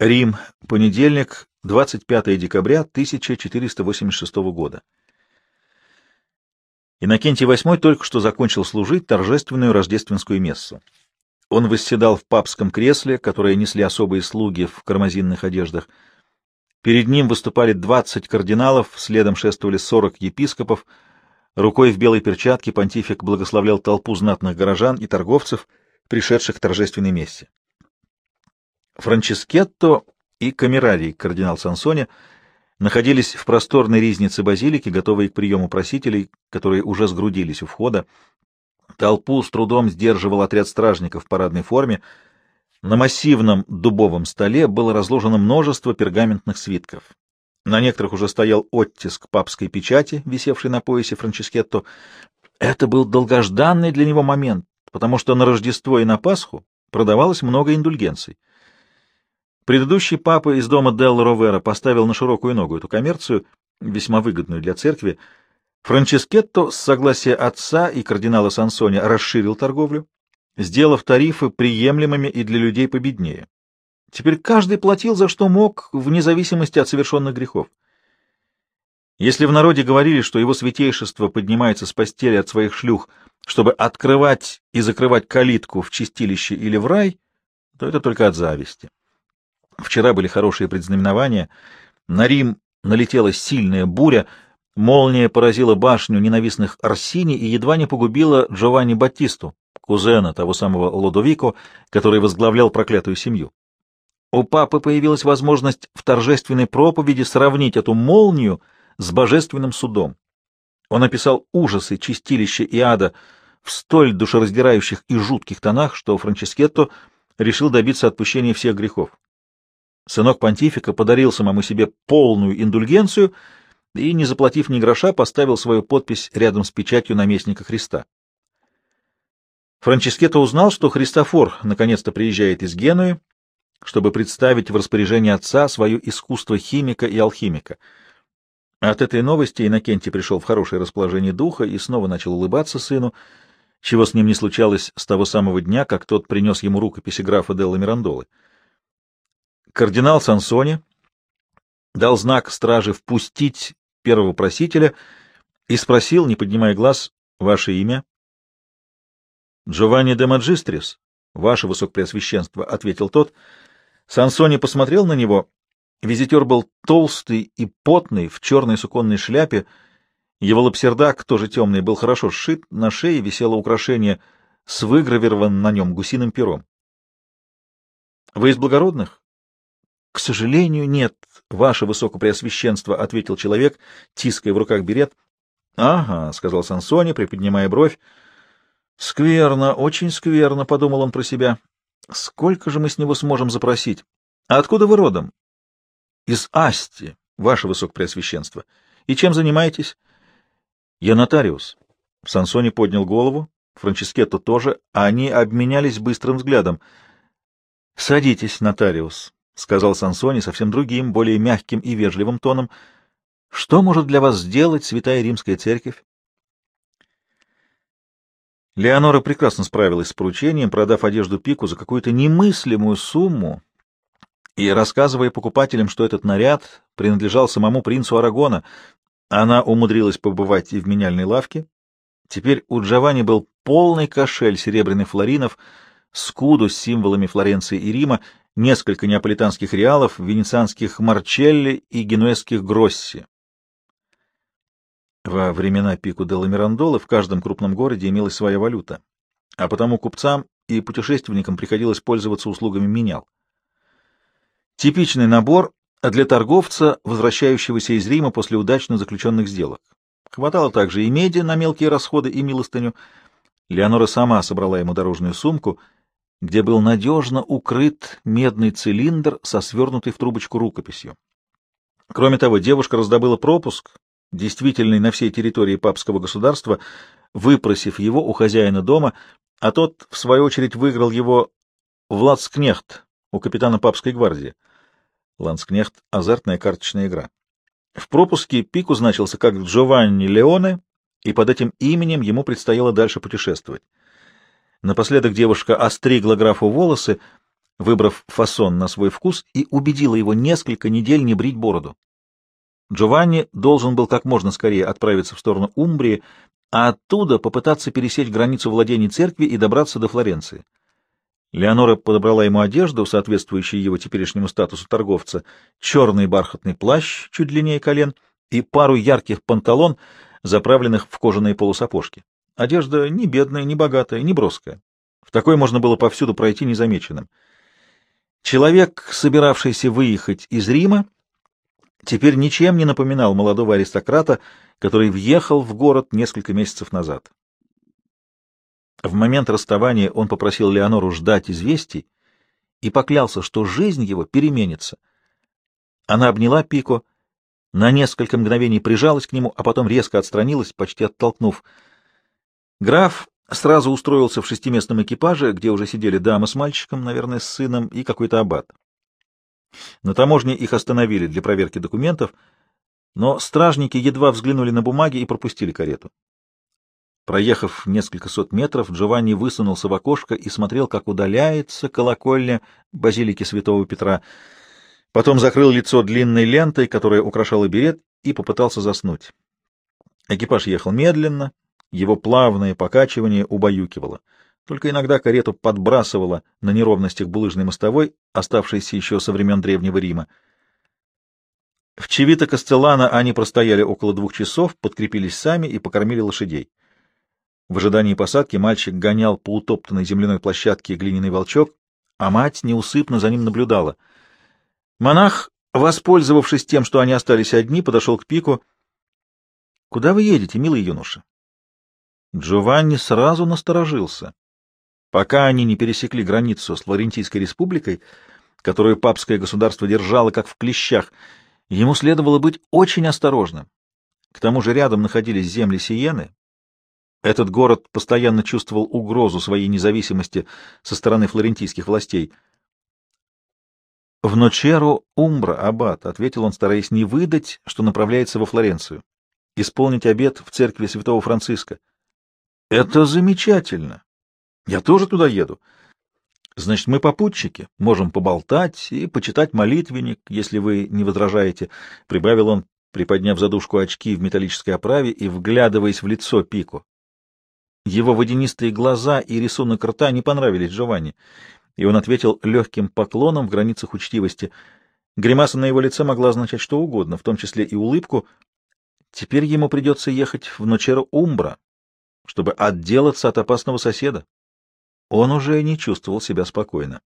Рим, понедельник, 25 декабря 1486 года. Иннокентий VIII только что закончил служить торжественную рождественскую мессу. Он восседал в папском кресле, которое несли особые слуги в кармазинных одеждах. Перед ним выступали двадцать кардиналов, следом шествовали сорок епископов. Рукой в белой перчатке понтифик благословлял толпу знатных горожан и торговцев, пришедших к торжественной мессе. Франческетто и камерарий кардинал Сансони находились в просторной ризнице базилики, готовые к приему просителей, которые уже сгрудились у входа. Толпу с трудом сдерживал отряд стражников в парадной форме. На массивном дубовом столе было разложено множество пергаментных свитков. На некоторых уже стоял оттиск папской печати, висевший на поясе Франческетто. Это был долгожданный для него момент, потому что на Рождество и на Пасху продавалось много индульгенций. Предыдущий папа из дома Делла Ровера поставил на широкую ногу эту коммерцию, весьма выгодную для церкви. Франческетто с согласия отца и кардинала Сансони расширил торговлю, сделав тарифы приемлемыми и для людей победнее. Теперь каждый платил за что мог, вне зависимости от совершенных грехов. Если в народе говорили, что его святейшество поднимается с постели от своих шлюх, чтобы открывать и закрывать калитку в чистилище или в рай, то это только от зависти. Вчера были хорошие предзнаменования. На Рим налетела сильная буря, молния поразила башню ненавистных Арсини и едва не погубила Джованни Баттисту, кузена того самого Лодовико, который возглавлял проклятую семью. У папы появилась возможность в торжественной проповеди сравнить эту молнию с божественным судом. Он описал ужасы чистилища и ада в столь душераздирающих и жутких тонах, что Франческетто решил добиться отпущения всех грехов. Сынок понтифика подарил самому себе полную индульгенцию и, не заплатив ни гроша, поставил свою подпись рядом с печатью наместника Христа. Франческетто узнал, что Христофор наконец-то приезжает из Генуи, чтобы представить в распоряжение отца свое искусство химика и алхимика. От этой новости Иннокентий пришел в хорошее расположение духа и снова начал улыбаться сыну, чего с ним не случалось с того самого дня, как тот принес ему рукописи графа Делла Мирандолы. Кардинал Сансони дал знак страже впустить первого просителя и спросил, не поднимая глаз, «Ваше имя?» «Джованни де Маджистрис, ваше высокопреосвященство», — ответил тот. Сансони посмотрел на него. Визитер был толстый и потный, в черной суконной шляпе. Его лапсердак, тоже темный, был хорошо сшит, на шее висело украшение с выгравированным на нем гусиным пером. — Вы из благородных? — К сожалению, нет, ваше высокопреосвященство, — ответил человек, тиская в руках берет. — Ага, — сказал Сансони, приподнимая бровь. — Скверно, очень скверно, — подумал он про себя. — Сколько же мы с него сможем запросить? — А откуда вы родом? — Из Асти, ваше высокопреосвященство. И чем занимаетесь? — Я нотариус. Сансони поднял голову, Франческетто тоже, а они обменялись быстрым взглядом. — Садитесь, нотариус, — сказал Сансони совсем другим, более мягким и вежливым тоном. — Что может для вас сделать Святая Римская Церковь? Леонора прекрасно справилась с поручением, продав одежду Пику за какую-то немыслимую сумму и рассказывая покупателям, что этот наряд принадлежал самому принцу Арагона. Она умудрилась побывать и в меняльной лавке. Теперь у Джованни был полный кошель серебряных флоринов, скуду с символами Флоренции и Рима, несколько неаполитанских реалов, венецианских марчелли и генуэзских гросси. Во времена пику де Ламирандолы в каждом крупном городе имелась своя валюта, а потому купцам и путешественникам приходилось пользоваться услугами менял. Типичный набор для торговца, возвращающегося из Рима после удачно заключенных сделок. Хватало также и меди на мелкие расходы и милостыню. Леонора сама собрала ему дорожную сумку — где был надежно укрыт медный цилиндр со свернутой в трубочку рукописью. Кроме того, девушка раздобыла пропуск, действительный на всей территории папского государства, выпросив его у хозяина дома, а тот, в свою очередь, выиграл его в Лацкнехт у капитана папской гвардии. Ланскнехт — азартная карточная игра. В пропуске Пику значился как Джованни Леоне, и под этим именем ему предстояло дальше путешествовать. Напоследок девушка остригла графу волосы, выбрав фасон на свой вкус, и убедила его несколько недель не брить бороду. Джованни должен был как можно скорее отправиться в сторону Умбрии, а оттуда попытаться пересечь границу владений церкви и добраться до Флоренции. Леонора подобрала ему одежду, соответствующую его теперешнему статусу торговца, черный бархатный плащ чуть длиннее колен и пару ярких панталон, заправленных в кожаные полусапожки. Одежда не бедная, не богатая, не броская. В такой можно было повсюду пройти незамеченным. Человек, собиравшийся выехать из Рима, теперь ничем не напоминал молодого аристократа, который въехал в город несколько месяцев назад. В момент расставания он попросил Леонору ждать известий и поклялся, что жизнь его переменится. Она обняла Пико, на несколько мгновений прижалась к нему, а потом резко отстранилась, почти оттолкнув. Граф сразу устроился в шестиместном экипаже, где уже сидели дама с мальчиком, наверное, с сыном, и какой-то аббат. На таможне их остановили для проверки документов, но стражники едва взглянули на бумаги и пропустили карету. Проехав несколько сот метров, Джованни высунулся в окошко и смотрел, как удаляется колокольня базилики святого Петра. Потом закрыл лицо длинной лентой, которая украшала берет, и попытался заснуть. Экипаж ехал медленно, его плавное покачивание убаюкивало. Только иногда карету подбрасывало на неровностях булыжной мостовой, оставшейся еще со времен Древнего Рима. В Чевито Кастеллана они простояли около двух часов, подкрепились сами и покормили лошадей. В ожидании посадки мальчик гонял по утоптанной земляной площадке глиняный волчок, а мать неусыпно за ним наблюдала. Монах, воспользовавшись тем, что они остались одни, подошел к пику. — Куда вы едете, милый юноша? Джованни сразу насторожился. Пока они не пересекли границу с Флорентийской республикой, которую папское государство держало как в клещах, ему следовало быть очень осторожным. К тому же рядом находились земли Сиены. Этот город постоянно чувствовал угрозу своей независимости со стороны флорентийских властей. «В Ночеру Умбра, аббат», — ответил он, стараясь не выдать, что направляется во Флоренцию, исполнить обет в церкви святого Франциска. Это замечательно. Я тоже туда еду. Значит, мы попутчики, можем поболтать и почитать молитвенник, если вы не возражаете, — прибавил он, приподняв задушку очки в металлической оправе и вглядываясь в лицо Пико. Его водянистые глаза и рисунок рта не понравились Джованни, и он ответил легким поклоном в границах учтивости. Гримаса на его лице могла означать что угодно, в том числе и улыбку. Теперь ему придется ехать в Ночеро Умбра, чтобы отделаться от опасного соседа. Он уже не чувствовал себя спокойно.